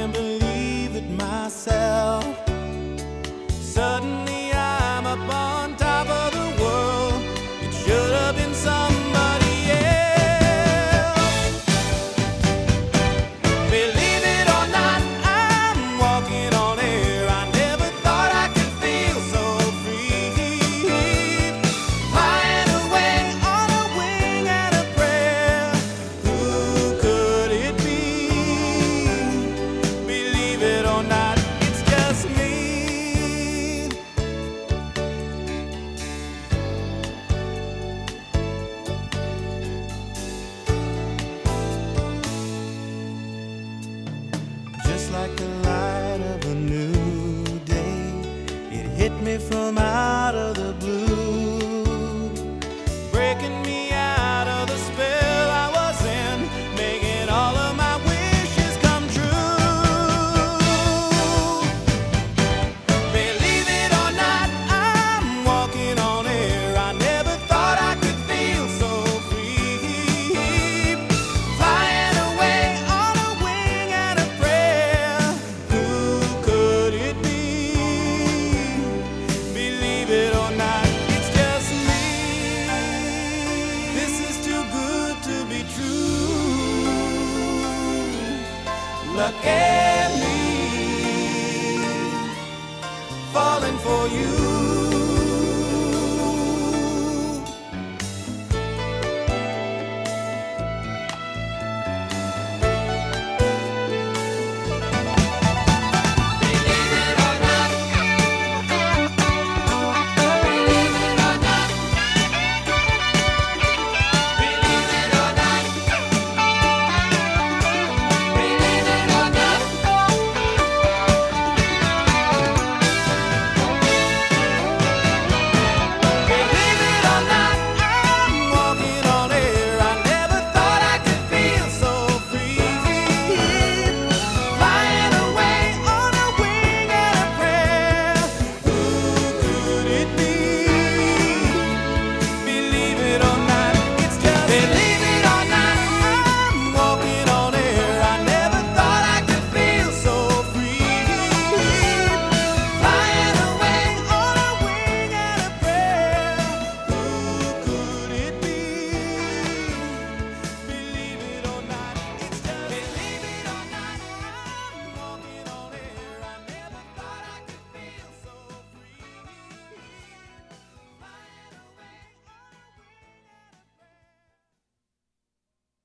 can't believe it myself. Suddenly. like the light of a new day. It hit me from out of the blue. look at me falling for you.